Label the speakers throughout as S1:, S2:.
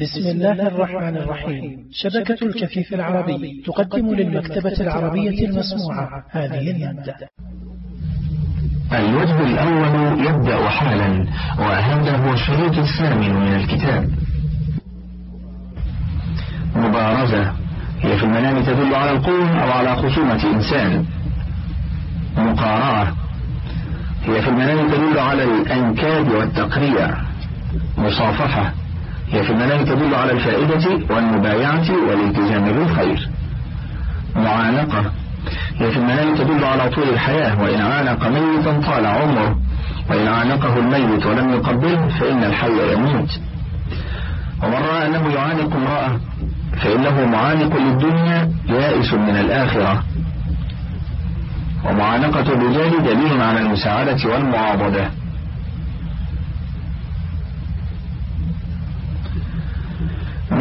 S1: بسم الله الرحمن الرحيم شبكة الكفيف العربي تقدم للمكتبة العربية المسموعة هذه المادة الوجه الأول يبدأ حالا وهذا هو الشريط الثامن من الكتاب مبارزة هي في المنام تدل على القوة أو على خصومة إنسان مقارعة هي في المنام تدل على الأنكاد والتقريع مصافحة هي في المنام تدل على الفائدة والمبايعة والالتزام بالخير معانقة هي في المنام تدل على طول الحياة وإن عانق ميتا طال عمره وإن عانقه الميت ولم يقبله فإن الحي يموت ومن رأى أنه يعانق امرأة فإنه معانق للدنيا يائس من الآخرة ومعانقة الرجال دليل على المساعدة والمعاضدة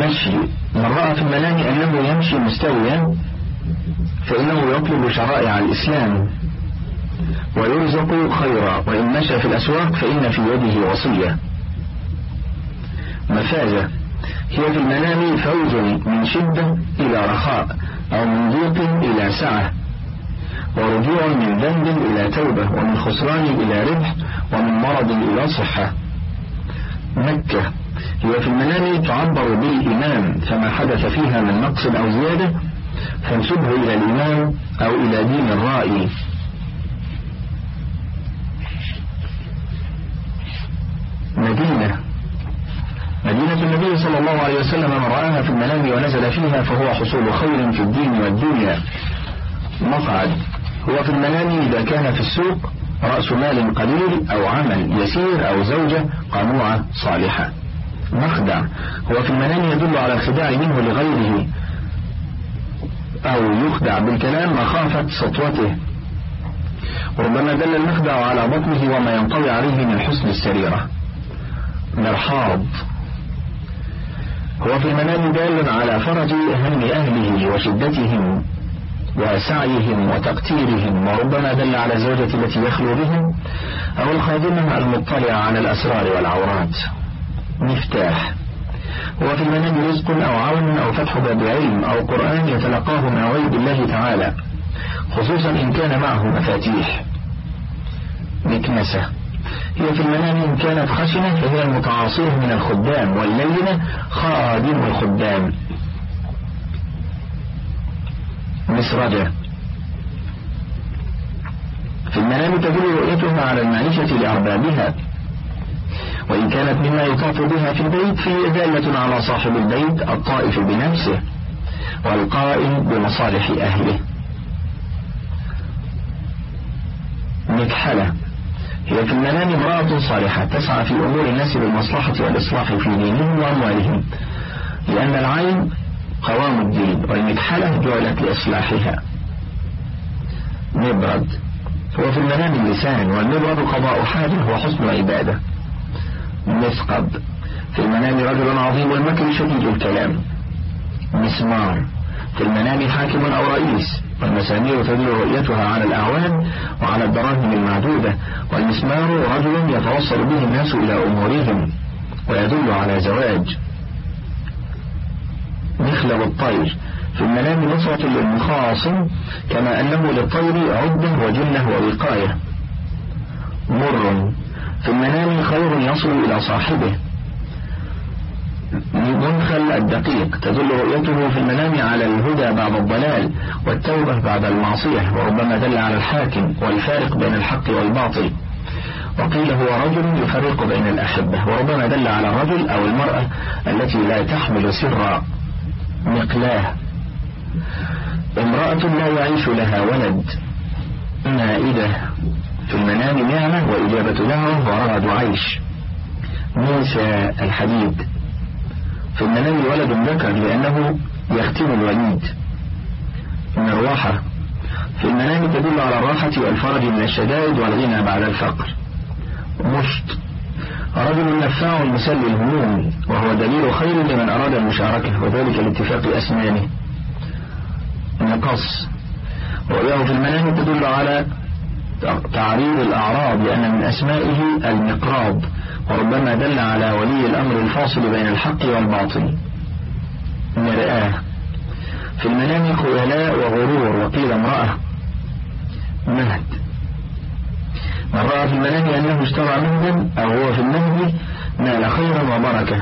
S1: يمشي من رأى في المنام أنه يمشي مستويا فإنه يطلب شرائع الإسلام ويرزق خيرا وإن مشى في الأسواق فإن في يده وصية مفازة هي في المنام فوز من شدة إلى رخاء أو من ضيق إلى سعة ورجوع من ذنب إلى توبة ومن خسران إلى ربح ومن مرض إلى صحة مكة وفي المنام تعبر بالإمام فما حدث فيها من نقص أو زيادة فانسبه إلى الإمام أو إلى دين الرائي مدينة مدينة النبي صلى الله عليه وسلم من رآها في المنام ونزل فيها فهو حصول خير في الدين والدنيا مقعد هو في المنام إذا كان في السوق رأس مال قليل أو عمل يسير أو زوجة قنوعة صالحة مخدع هو في المنام يدل على الخداع منه لغيره أو يخدع بالكلام مخافة سطوته وربما دل المخدع على بطنه وما ينطوي عليه من حسن السريرة مرحاض هو في المنام دال على فرج هم أهله وشدتهم وسعيهم وتقتيرهم وربما دل على الزوجة التي يخلو بهم أو الخادمة المطلعة على الأسرار والعورات مفتاح وفي المنام رزق أو عون أو فتح باب علم أو قرآن يتلقاه من عيد الله تعالى خصوصا إن كان معه مفاتيح مكنسة هي في المنام إن كانت خشنة فهي المتعاصيه من الخدام والليلة خادم الخدام مسرجة في المنام تدل رؤيتها على المعيشة لأربابها وإن كانت مما يطاف بها في البيت فهي دالة على صاحب البيت الطائف بنفسه والقائم بمصالح أهله مكحلة هي في المنام امرأة صالحة تسعى في أمور الناس بالمصلحة والإصلاح في دينهم وأموالهم لأن العين قوام الدين والمكحلة جعلت لإصلاحها مبرد هو في المنام اللسان والمبرد قضاء حاجة وحسن عبادة مثقب في المنام رجل عظيم المكر شديد الكلام مسمار في المنام حاكم أو رئيس والمسامير تدل رؤيتها على الأعوان وعلى الدراهم المعدودة والمسمار رجل يتوصل به الناس إلى أمورهم ويدل على زواج مخلب الطير في المنام نصرة للمخاصم كما أنه للطير عدة وجنة ووقاية مر في المنام خير يصل إلى صاحبه منخل الدقيق تدل رؤيته في المنام على الهدى بعد الضلال والتوبة بعد المعصية وربما دل على الحاكم والفارق بين الحق والباطل وقيل هو رجل يفرق بين الأحبة وربما دل على الرجل أو المرأة التي لا تحمل سر مقلاه امرأة لا يعيش لها ولد مائدة في المنام نعمة وإجابة دعوة ورغد عيش موسى الحديد في المنام ولد ذكر لأنه يختم الوليد من الراحة في المنام تدل على الراحة والفرج من الشدائد والغنى بعد الفقر مشت رجل نفاع مسلي الهموم وهو دليل خير لمن أراد المشاركة وذلك لاتفاق أسنانه نقص رؤياه في المنام تدل على تعريض الأعراض لأن من أسمائه المقراض وربما دل على ولي الأمر الفاصل بين الحق والباطل مرآة في المنام خيلاء وغرور وقيل امرأة مهد من رأى في المنام أنه اشترى مهدا أو هو في المهد نال خيرا وبركة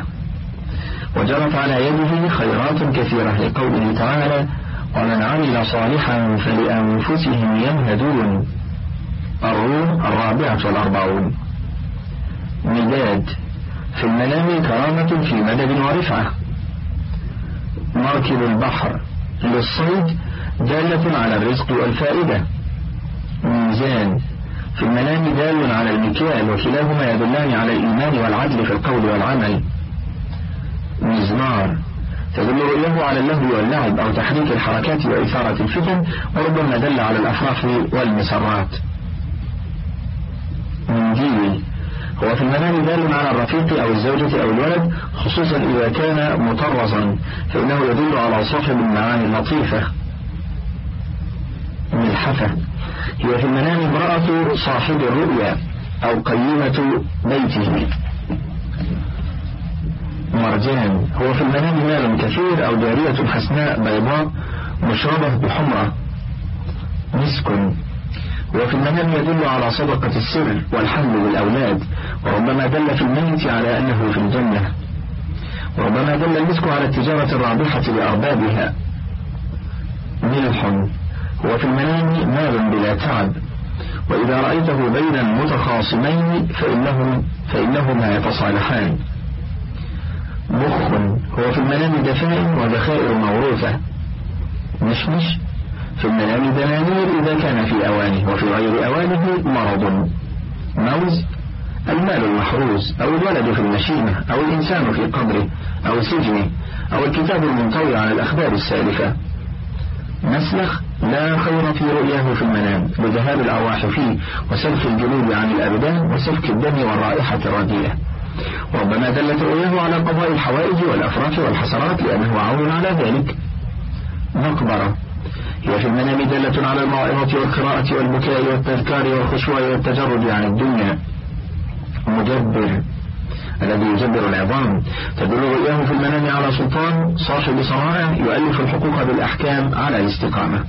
S1: وجرت على يده خيرات كثيرة لقوله تعالى ومن عمل صالحا فلأنفسهم يمهدون الروم الرابعة والأربعون مداد في المنام كرامة في مدد ورفعة مركب البحر للصيد دالة على الرزق والفائدة ميزان في المنام دال على المكيال وكلاهما يدلان على الإيمان والعدل في القول والعمل مزمار تدل رؤيه على اللهو واللعب أو تحريك الحركات وإثارة الفتن وربما دل على الأفراح والمسرات وفي المنام دال على الرفيق أو الزوجة أو الولد خصوصا إذا كان مطرزا فإنه يدل على صاحب المعاني اللطيفة ملحفة هي في المنام امرأة صاحب الرؤيا أو قيمة بيته مرجان هو في المنام مال كثير أو جارية حسناء بيضاء مشربة بحمرة مسك وفي المنام يدل على صدقة السر والحمل والأولاد وربما دل في الميت على أنه في الجنة وربما دل المسك على التجارة الرابحة لأربابها ملح وفي المنام مال بلا تعب وإذا رأيته بين متخاصمين فإنهم فإنهما يتصالحان مخ هو في المنام دفاء وذخائر موروثة مشمش ثم نام دنانير إذا كان في أوانه وفي غير أوانه مرض موز المال المحروز أو الولد في النشيمة أو الإنسان في قبره أو سجنه أو الكتاب المنطوي على الأخبار السالفة مسلخ لا خير في رؤياه في المنام لذهاب الأرواح فيه وسلخ الجلود عن الأبدان وسفك الدم والرائحة الرديئة ربما دلت رؤياه على قضاء الحوائج والأفراح والحسرات لأنه عون على ذلك مقبرة هي في المنام دالة على الموعظة والقراءة والبكاء والتذكار والخشوع والتجرد عن الدنيا مجبر الذي يجبر العظام تدل رؤياه في المنام على سلطان صاحب صراع يؤلف الحقوق بالأحكام على الاستقامة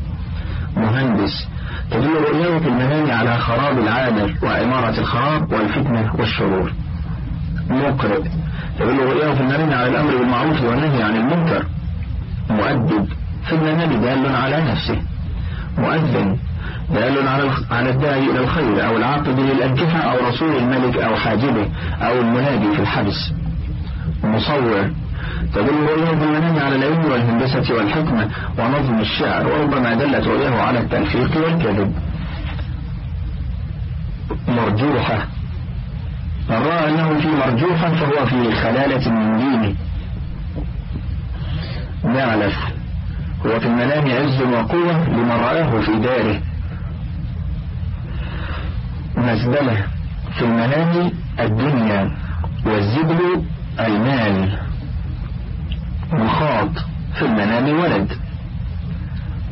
S1: مهندس تدل رؤياه في المنام على خراب العامر وعمارة الخراب والفتنة والشرور مقرئ تدل رؤياه في المنام على الأمر بالمعروف والنهي عن المنكر مؤدب ثم النبي دال على نفسه مؤذن دال على الداعي إلى الخير أو العاقد للأجهة أو رسول الملك أو حاجبه أو المنادي في الحبس مصور تدل رؤية بالمنام على العلم والهندسة والحكمة ونظم الشعر وربما دلت رؤياه على التلفيق والكذب مرجوحة من رأى أنه في مرجوحة فهو في خلالة من دينه معلف هو في المنام عز وقوة لما رآه في داره مزبلة في المنام الدنيا والزبل المال مخاط في المنام ولد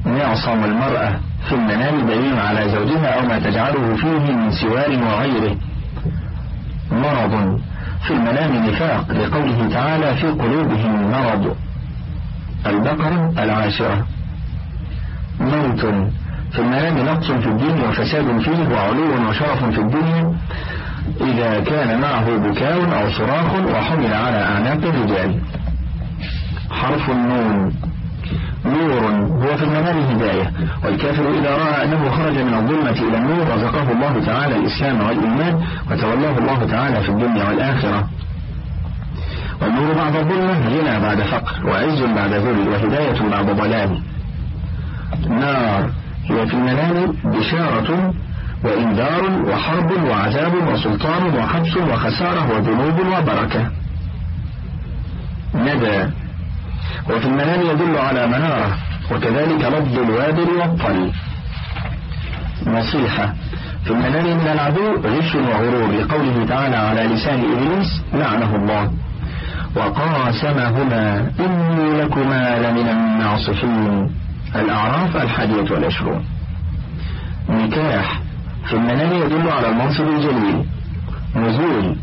S1: معصم المرأة في المنام دليل على زوجها أو ما تجعله فيه من سوار وغيره مرض في المنام نفاق لقوله تعالى في قلوبهم مرض البقرة العاشرة موت في المنام نقص في الدنيا وفساد فيه وعلو وشرف في الدنيا إذا كان معه بكاء أو صراخ وحمل على أعناق الرجال حرف النون نور هو في المنام هداية والكافر إذا رأى أنه خرج من الظلمة إلى النور رزقه الله تعالى الإسلام والإيمان وتولاه الله تعالى في الدنيا والآخرة والنور بعد الظلمة غنى بعد فقر وعز بعد ذل وهداية بعد ضلال نار هي في المنام بشارة وإنذار وحرب وعذاب وسلطان وحبس وخسارة وذنوب وبركة ندى وفي المنام يدل على منارة وكذلك لفظ الوادر والطل نصيحة في المنام من العدو غش وغرور لقوله تعالى على لسان إبليس لعنه الله وقاسمهما إني لكما لمن الناصحين الأعراف الحادية والعشرون نكاح في المنام يدل على المنصب الجليل نزول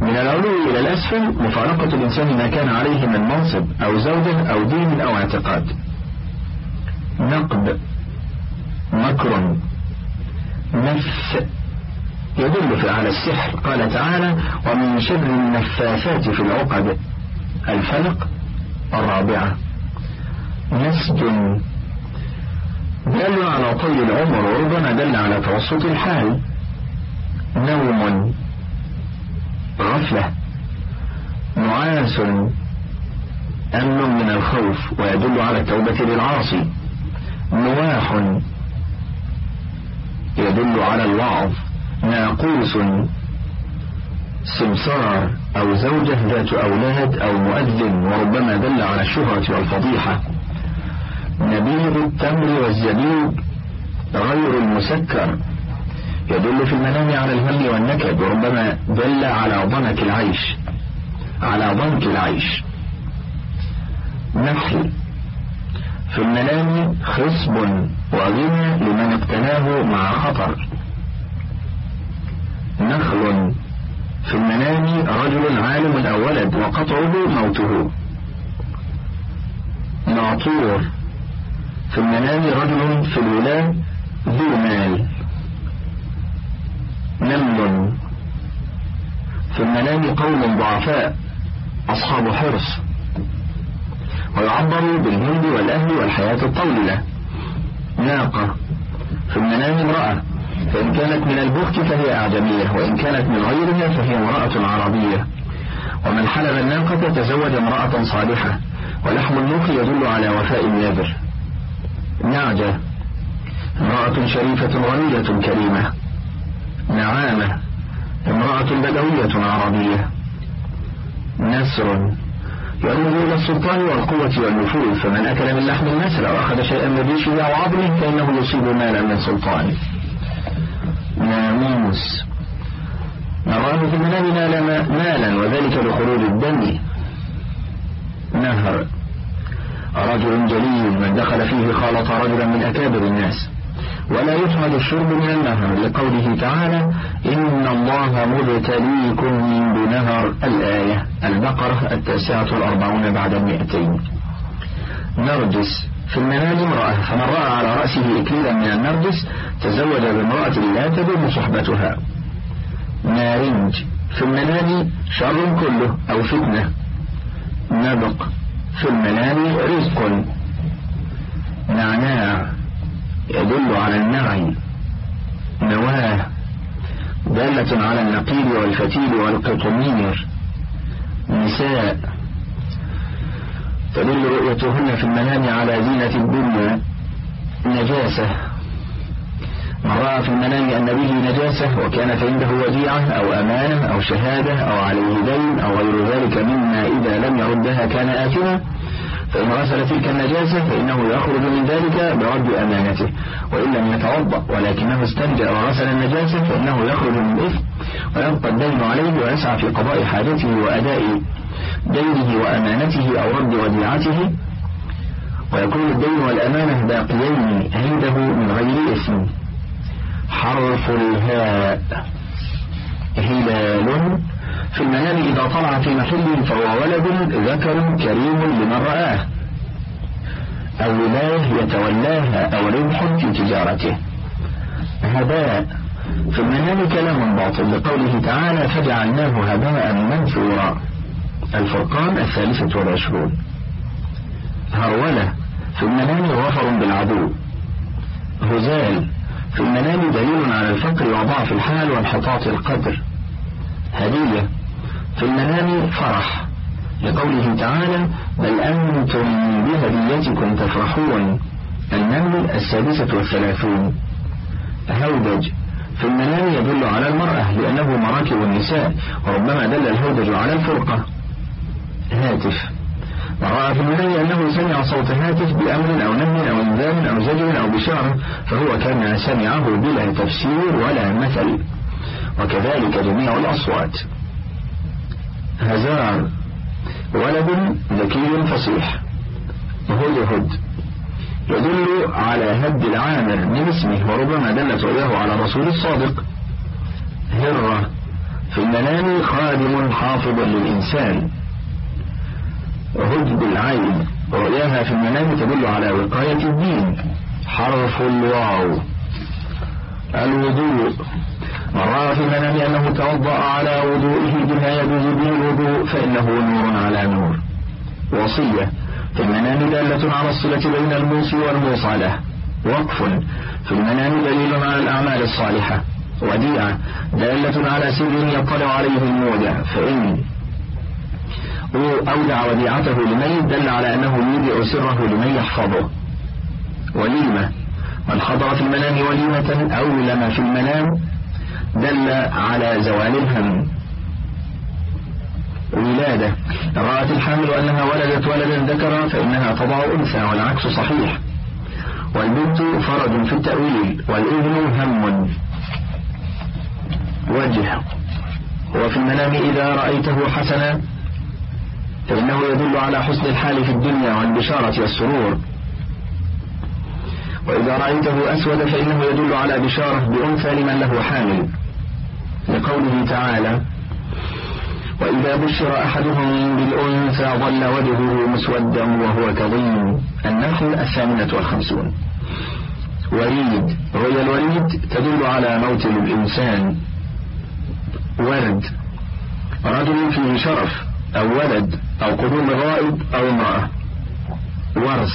S1: من العلو إلى الأسفل مفارقة الإنسان ما كان عليه من منصب أو زوج أو دين أو اعتقاد نقد مكر نفس يدل على السحر قال تعالى ومن شر النفاثات في العقد الفلق الرابعة نسج دل على طول العمر وربما دل على توسط الحال نوم غفلة نعاس أمن من الخوف ويدل على التوبة للعاصي نواح يدل على الوعظ ناقوس سمسار أو زوجة ذات أولاد أو مؤذن وربما دل على الشهرة والفضيحة نبيذ التمر والزبيب غير المسكر يدل في المنام على الهم والنكد وربما دل على ضنك العيش على ضنك العيش نحل في المنام خصب وغنى لمن اقتناه مع خطر نخل في المنام رجل عالم ولد وقطعه موته معطور في المنام رجل في الولاة ذو مال نمل في المنام قوم ضعفاء أصحاب حرص ويعبر بالجند والأهل والحياة الطويلة ناقة في المنام امرأة فإن كانت من البخت فهي أعجمية وإن كانت من غيرها فهي امرأة عربية ومن حلب الناقة تزوج امرأة صالحة ولحم النوق يدل على وفاء النذر نعجة امرأة شريفة غنية كريمة نعامة امرأة بدوية عربية نسر يرمز إلى السلطان والقوة والنفوذ فمن أكل من لحم النسر أو أخذ شيئا من ريشه أو عظمه فإنه يصيب مالا من سلطانه الناموس نراه في منامنا لنا مالا وذلك لخروج الدم نهر رجل جليل من دخل فيه خالط رجلا من أكابر الناس ولا يحمد الشرب من النهر لقوله تعالى إن الله مبتليكم من بنهر الآية البقرة التاسعة والأربعون بعد المئتين نرجس في المنام امرأة فمن رأى على رأسه إكليلا من النرجس تزوج بامرأة لا تدوم صحبتها نارنج في المنام شر كله أو فتنة نبق في المنام رزق نعناع يدل على النعي نواه دالة على النقيل والفتيل والقطمير نساء تدل رؤيتهن في المنام على زينة الدنيا نجاسة من رأى في المنام أن به نجاسة وكانت عنده وديعة أو أمانة أو شهادة أو عليه دين أو غير ذلك مما إذا لم يردها كان آثما فإن غسل تلك النجاسة فإنه يخرج من ذلك برد أمانته وإن لم يتوضأ ولكنه استنجأ وغسل النجاسة فإنه يخرج من الإثم ويبقى الدين عليه ويسعى في قضاء حاجته وأداء دينه وأمانته أو رد وديعته ويكون الدين والأمانة باقيين عنده من غير إثم حرف الهاء هلال في المنام إذا طلع في محل فهو ولد ذكر كريم لمن رآه أو ولاية يتولاها أو ربح في تجارته هباء في المنام كلام باطل لقوله تعالى فجعلناه هباء منثورا الفرقان الثالثة والعشرون هرولة في المنام غفر بالعدو هزال في المنام دليل على الفقر وضعف الحال وانحطاط القدر هدية في المنام فرح لقوله تعالى بل أنتم بهديتكم تفرحون النمل السادسة والثلاثون هودج في المنام يدل على المرأة لأنه مراكب النساء وربما دل الهودج على الفرقة هاتف ورأى في المنام أنه سمع صوت هاتف بأمر أو نهي أو إنذار أو زجر أو بشارة فهو كما سمعه بلا تفسير ولا مثل وكذلك جميع الأصوات هزار ولد ذكي فصيح هدهد يدل على هد العامر من اسمه وربما دلت رؤياه على الرسول الصادق هرة في المنام خادم حافظ للإنسان عجب العين رؤياها في المنام تدل على وقاية الدين حرف الواو الوضوء من رأى في المنام أنه توضأ على وضوئه بما يجوز به الوضوء فإنه نور على نور وصية في المنام دالة على الصلة بين الموصي والموصى له وقف في المنام دليل على الأعمال الصالحة وديعة دالة على سر يطلع عليه المودع فإن أودع وديعته لمن دل على أنه يودع سره لمن يحفظه وليمة من حضر في المنام وليمة أو لما في المنام دل على زوال الهم ولادة رأت الحامل أنها ولدت ولدا ذكرا فإنها تضع أنثى والعكس صحيح والبنت فرج في التأويل والإذن هم وجه وفي المنام إذا رأيته حسنا فإنه يدل على حسن الحال في الدنيا والبشارة والسرور وإذا رأيته أسود فإنه يدل على بشارة بأنثى لمن له حامل لقوله تعالى وإذا بشر أحدهم بالأنثى ظل وجهه مسودا وهو كظيم النخل الثامنة والخمسون وريد رؤيا الوريد تدل على موت الإنسان ورد رجل فيه شرف أو ولد أو قدوم غائب أو امرأة ورث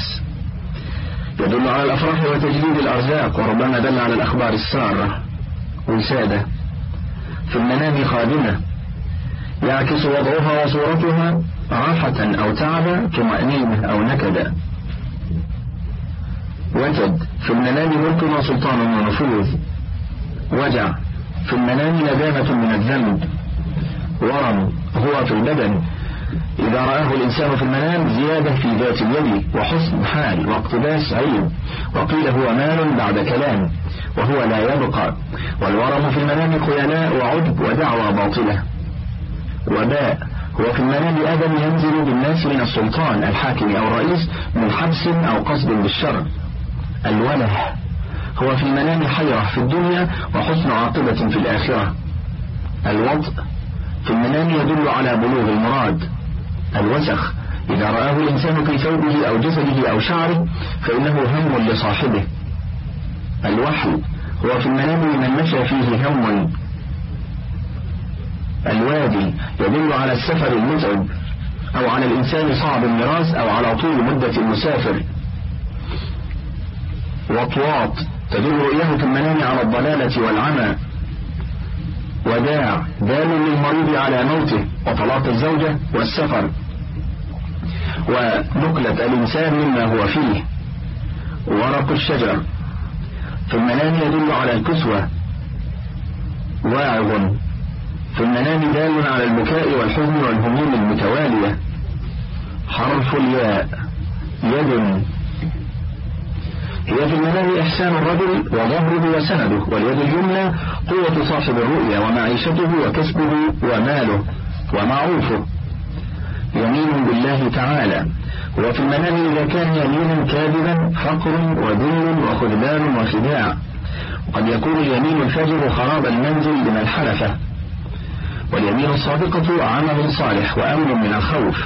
S1: يدل على الأفراح وتجديد الأرزاق وربما دل على الأخبار السارة وسادة في المنام خادمة يعكس وضعها وصورتها راحة أو تعبا طمأنينة أو نكدا وجد في المنام ملك وسلطان ونفوذ وجع في المنام ندامة من الذنب ورم هو في البدن إذا رآه الإنسان في المنام زيادة في ذات اليد وحسن حال واقتباس عيب وقيل هو مال بعد كلام وهو لا يبقى والورم في المنام خيلاء وعجب ودعوى باطلة وباء هو في المنام آدم ينزل بالناس من السلطان الحاكم أو الرئيس من حبس أو قصد بالشر الوله هو في المنام حيرة في الدنيا وحسن عاقبة في الآخرة الوضع في المنام يدل على بلوغ المراد الوسخ إذا رآه الإنسان في ثوبه أو جسده أو شعره فإنه هم لصاحبه الوحل هو في المنام لمن مشى فيه هم الوادي يدل على السفر المتعب أو على الإنسان صعب المراس أو على طول مدة المسافر وطواط تدل رؤياه في المنام على الضلالة والعمى وداع دال للمريض على موته وطلاق الزوجة والسفر ونقلة الإنسان مما هو فيه ورق الشجر في المنام يدل على الكسوة واعظ في المنام دال على البكاء والحزن والهموم المتوالية حرف الياء يد هي في المنام إحسان الرجل وظهره وسنده واليد اليمنى قوة صاحب الرؤيا ومعيشته وكسبه وماله ومعروفه الله تعالى وفي المنام إذا كان يمينا كاذبا فقر وذل وخذلان وخداع وقد يكون اليمين الفجر خراب المنزل من الحلفة واليمين الصادقة عمل صالح وأمن من الخوف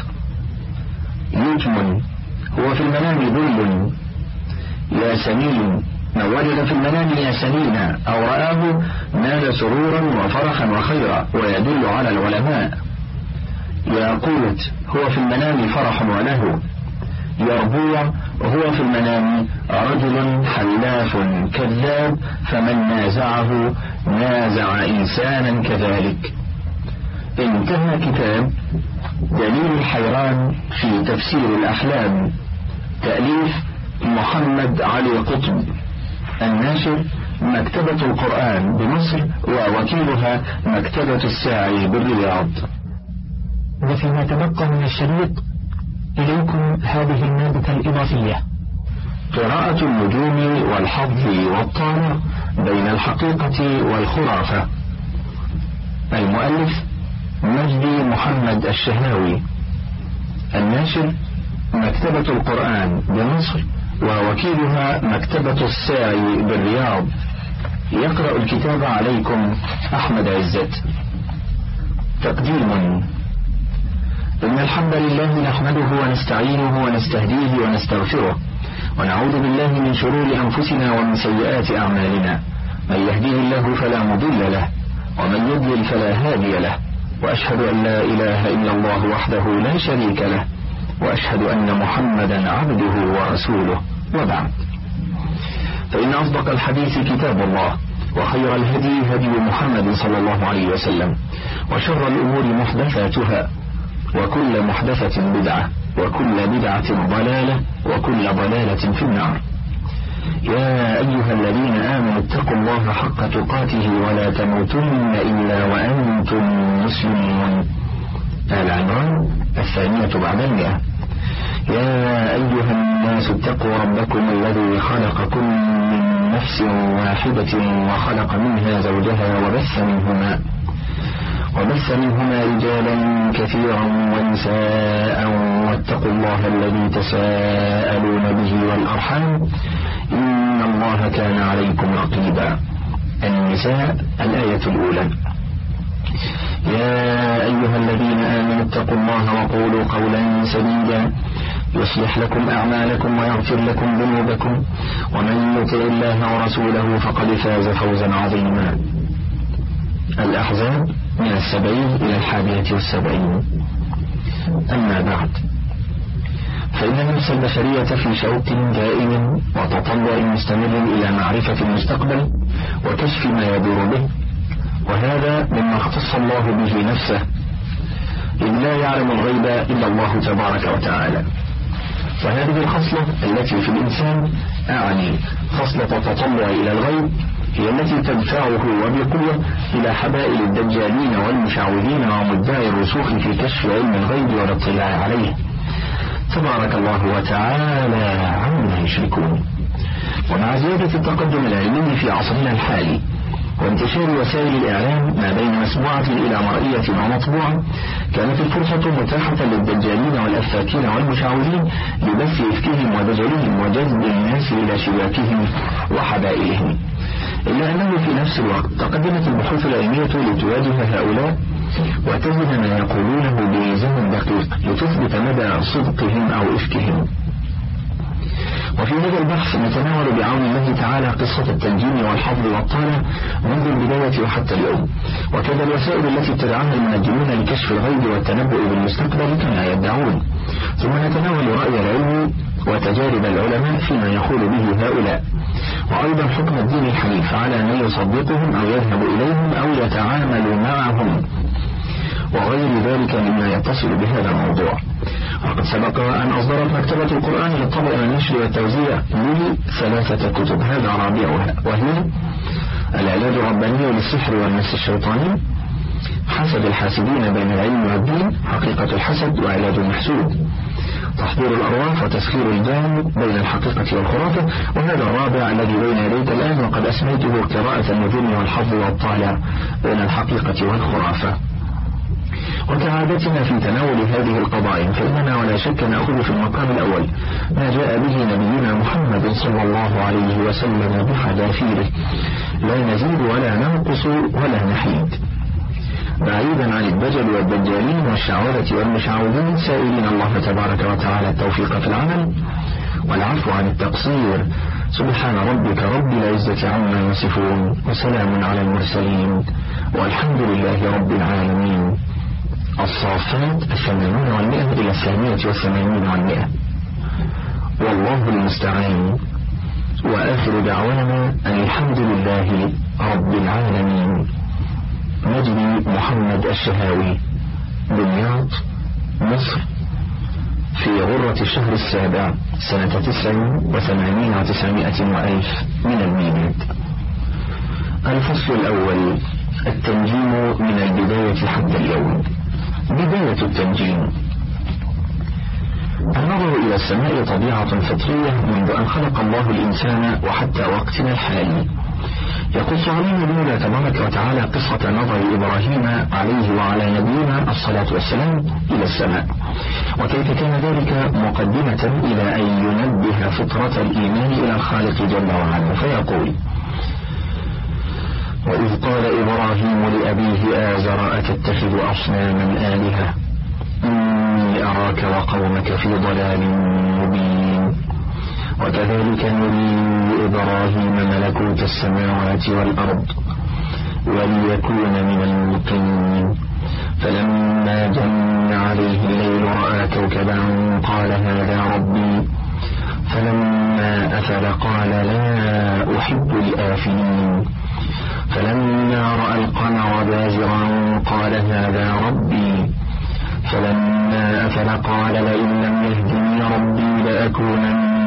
S1: نجم هو في المنام ذل يا سمين من وجد في المنام ياسمين أو رآه نال سرورا وفرحا وخيرا ويدل على العلماء يقولت هو في المنام فرح وله يربوع هو في المنام رجل حلاف كذاب فمن نازعه نازع إنسانا كذلك انتهى كتاب دليل الحيران في تفسير الأحلام تأليف محمد علي قطب الناشر مكتبة القرآن بمصر ووكيلها مكتبة الساعي بالرياض وفيما تبقى من الشريط إليكم هذه المادة الإضافية قراءة النجوم والحظ والطامع بين الحقيقة والخرافة المؤلف مجدي محمد الشهاوي الناشر مكتبة القرآن بمصر ووكيلها مكتبة الساعي بالرياض يقرأ الكتاب عليكم أحمد عزت تقديم إن الحمد لله نحمده ونستعينه ونستهديه ونستغفره ونعوذ بالله من شرور أنفسنا ومن سيئات أعمالنا من يهديه الله فلا مضل له ومن يضلل فلا هادي له وأشهد أن لا إله إلا الله وحده لا شريك له وأشهد أن محمدا عبده ورسوله وبعد فإن أصدق الحديث كتاب الله وخير الهدي هدي محمد صلى الله عليه وسلم وشر الأمور محدثاتها وكل محدثة بدعة وكل بدعة ضلالة وكل ضلالة في النار يا أيها الذين آمنوا اتقوا الله حق تقاته ولا تموتن إلا وأنتم مسلمون آل عمران الثانية بعد المئة يا أيها الناس اتقوا ربكم الذي خلقكم من نفس واحدة وخلق منها زوجها وبث منهما وبث منهما رجالا كثيرا ونساء واتقوا الله الذي تساءلون به والأرحام إن الله كان عليكم رقيبا النساء الآية الأولى يا أيها الذين آمنوا اتقوا الله وقولوا قولا سديدا يصلح لكم أعمالكم ويغفر لكم ذنوبكم ومن يطع الله ورسوله فقد فاز فوزا عظيما الأحزاب من السبعين إلى الحادية والسبعين أما بعد فإن نفس البشرية في شوق دائم وتطلع مستمر إلى معرفة المستقبل وكشف ما يدور به وهذا مما اختص الله به نفسه إن لا يعلم الغيب إلا الله تبارك وتعالى وهذه الخصلة التي في الإنسان أعني خصلة التطلع إلى الغيب هي التي تدفعه وبقوة إلى حبائل الدجالين والمشعوذين ومدعي الرسوخ في كشف علم الغيب والاطلاع عليه تبارك الله وتعالى عما يشركون ومع زيادة التقدم العلمي في عصرنا الحالي وانتشار وسائل الإعلام ما بين مسموعة إلى مرئية ومطبوعة كانت الفرصة متاحة للدجالين والأفاكين والمشعوذين لبث إفكهم ودجلهم وجذب الناس إلى شباكهم وحبائلهم إلا أنه في نفس الوقت تقدمت البحوث العلمية لتواجه هؤلاء وتجد ما يقولونه بميزان دقيق لتثبت مدى صدقهم أو إفكهم وفي هذا البحث نتناول بعون الله تعالى قصة التنجيم والحظ والطالة منذ البداية وحتى اليوم وكذا الوسائل التي ابتدعها المنجمون لكشف الغيب والتنبؤ بالمستقبل كما يدعون ثم نتناول رأي العلم وتجارب العلماء فيما يقول به هؤلاء وأيضا حكم الدين الحنيف على من يصدقهم أو يذهب إليهم أو يتعامل معهم وغير ذلك مما يتصل بهذا الموضوع وقد سبق أن أصدرت مكتبة القرآن للطبع والنشر والتوزيع لي ثلاثة كتب هذا رابعها وهي العلاج الرباني للسحر والنفس الشيطاني حسد الحاسدين بين العلم والدين حقيقة الحسد وعلاج المحسود تحضير الأرواح وتسخير الجانب بين الحقيقة والخرافة وهذا الرابع الذي بين يديك الآن وقد أسميته قراءة النجوم والحظ والطالع بين الحقيقة والخرافة وكعادتنا في تناول هذه القضايا فإننا ولا شك نأخذ في المقام الأول ما جاء به نبينا محمد صلى الله عليه وسلم بحذافيره لا نزيد ولا ننقص ولا نحيد بعيدا عن الدجل والدجالين والشعوذة والمشعوذين سائلين الله تبارك وتعالى التوفيق في العمل والعفو عن التقصير سبحان ربك رب العزة عما يصفون وسلام على المرسلين والحمد لله رب العالمين الصافات الثمانون والمئة إلى الثانية والثمانين والمئة والله المستعان وآخر دعوانا أن الحمد لله رب العالمين مجري محمد الشهاوي بالرياض مصر في غرة الشهر السابع سنة تسع وثمانين وتسعمائة وألف من الميلاد الفصل الأول التنجيم من البداية حتى اليوم بداية التنجيم النظر إلى السماء طبيعة فطرية منذ أن خلق الله الإنسان وحتى وقتنا الحالي يقص علينا المولى تبارك وتعالى قصة نظر إبراهيم عليه وعلى نبينا الصلاة والسلام إلى السماء وكيف كان ذلك مقدمة إلى أن ينبه فطرة الإيمان إلى الخالق جل وعلا فيقول وإذ قال إبراهيم لأبيه آزر أتتخذ أصناما آلهة إني أراك وقومك في ضلال مبين وكذلك نري إبراهيم ملكوت السماوات والأرض وليكون من الموقنين فلما جن عليه الليل رأى كوكبا قال هذا ربي فلما أفل قال لا أحب الآفلين فلما رأى القمر بازرا قال هذا ربي فلما أفل قال لئن لم يهدني ربي لأكونن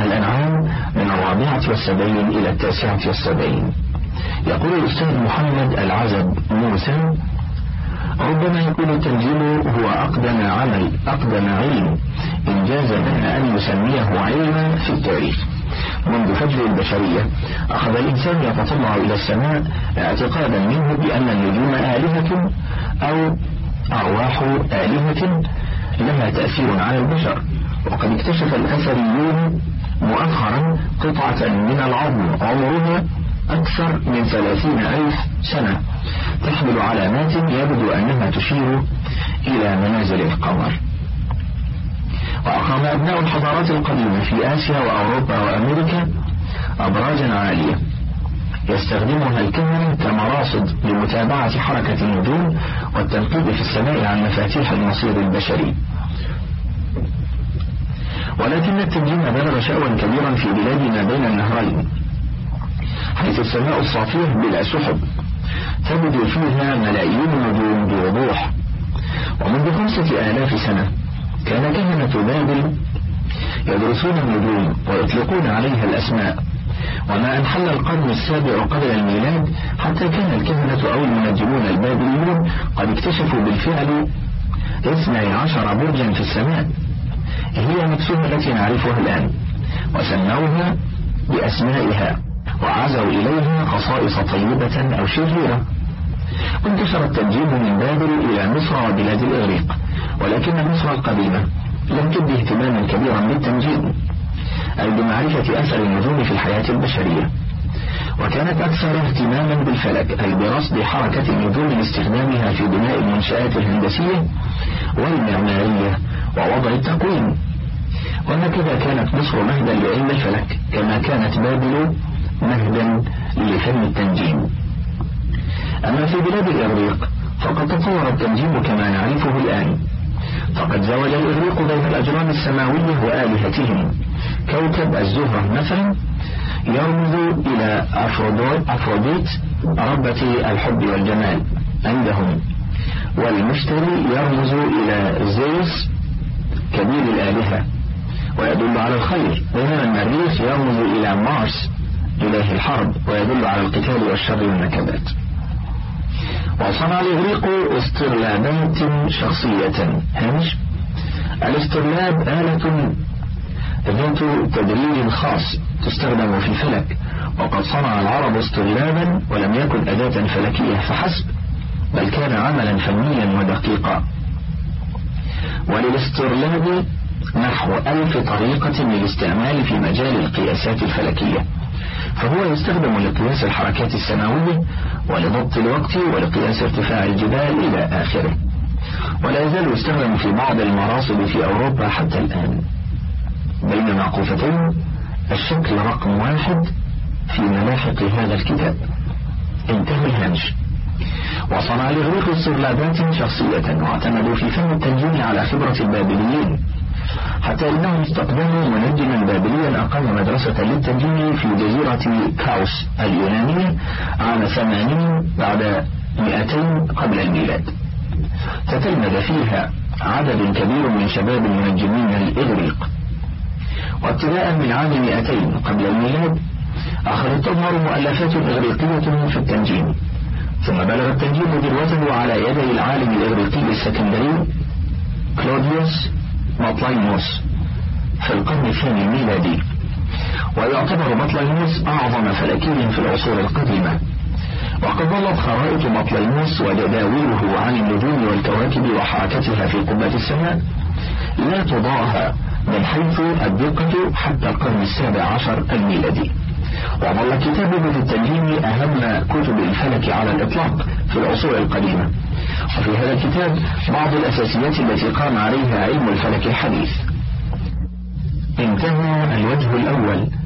S1: الأنعام من الرابعة والسبعين إلى التاسعة والسبعين يقول الأستاذ محمد العزب موسى ربما يكون التنجيم هو أقدم عمل أقدم علم إنجازا من أن يسميه علما في التاريخ منذ فجر البشرية أخذ الإنسان يتطلع إلى السماء اعتقادا منه بأن النجوم آلهة أو أرواح آلهة لها تأثير على البشر وقد اكتشف الأثريون مؤخرا قطعة من العظم عمرها أكثر من ثلاثين ألف سنة تحمل علامات يبدو أنها تشير إلى منازل القمر وأقام أبناء الحضارات القديمة في آسيا وأوروبا وأمريكا أبراجا عالية يستخدمها الكهنة كمراصد لمتابعة حركة النجوم والتنقيب في السماء عن مفاتيح المصير البشري ولكن التنجيم بلغ شأوا كبيرا في بلادنا بين النهرين حيث السماء الصافية بلا سحب تبدو فيها ملايين النجوم بوضوح ومنذ خمسة آلاف سنة كان كهنة بابل يدرسون النجوم ويطلقون عليها الأسماء وما أن حل القرن السابع قبل الميلاد حتى كان الكهنة أو المنجمون البابليون قد اكتشفوا بالفعل اثني عشر برجا في السماء هي نفسها التي نعرفها الآن وسموها بأسمائها وعزوا إليها خصائص طيبة أو شريرة انتشر التنجيم من بابل إلى مصر وبلاد الإغريق ولكن مصر القديمة لم تبدي اهتماما كبيرا بالتنجيم أي بمعرفة أثر النجوم في الحياة البشرية وكانت أكثر اهتماما بالفلك أي برصد حركة النجوم لاستخدامها في بناء المنشآت الهندسية والمعمارية ووضع التقويم وهكذا كانت مصر مهدا لعلم الفلك كما كانت بابل مهدا لفن التنجيم أما في بلاد الإغريق فقد تطور التنجيم كما نعرفه الآن فقد زوج الإغريق بين الأجرام السماوية وآلهتهم كوكب الزهرة مثلا يرمز إلى أفروديت ربة الحب والجمال عندهم والمشتري يرمز إلى زيوس كبير الآلهة ويدل على الخير بينما المريخ يرمز إلى مارس إله الحرب ويدل على القتال والشر والنكبات وصنع الإغريق استرلابات شخصية هامش الاسترلاب آلة ذات تدريب خاص تستخدم في الفلك وقد صنع العرب استرلابا ولم يكن أداة فلكية فحسب بل كان عملا فنيا ودقيقا وللاسترلاب نحو ألف طريقة للاستعمال في مجال القياسات الفلكية فهو يستخدم لقياس الحركات السماوية ولضبط الوقت ولقياس ارتفاع الجبال إلى آخره ولا يزال يستخدم في بعض المراصد في أوروبا حتى الآن بين معقوفتين الشكل رقم واحد في ملاحق هذا الكتاب انتهى الهامش وصنع الإغريق السرلابات شخصية واعتمدوا في فن التنجيم على خبرة البابليين حتى إنهم استقبلوا منجما بابليا أقام مدرسة للتنجيم في جزيرة كاوس اليونانية عام 80 بعد 200 قبل الميلاد تتلمذ فيها عدد كبير من شباب المنجمين الإغريق وابتداء من عام 200 قبل الميلاد أخذت تظهر مؤلفات إغريقية في التنجيم ثم بلغ التنجيم ذروته على يدي العالم الإغريقي السكندري كلوديوس مطلينوس في القرن الثاني الميلادي ويعتبر مطلينوس أعظم فلكي في العصور القديمة وقد ظلت خرائط مطلينوس وجداوله عن النجوم والكواكب وحركتها في قبة السماء لا تضاهى من حيث الدقة حتى القرن السابع عشر الميلادي وظل كتابه في التنجيم أهم كتب الفلك على الإطلاق في العصور القديمة وفي هذا الكتاب بعض الأساسيات التي قام عليها علم الفلك الحديث انتهى الوجه الأول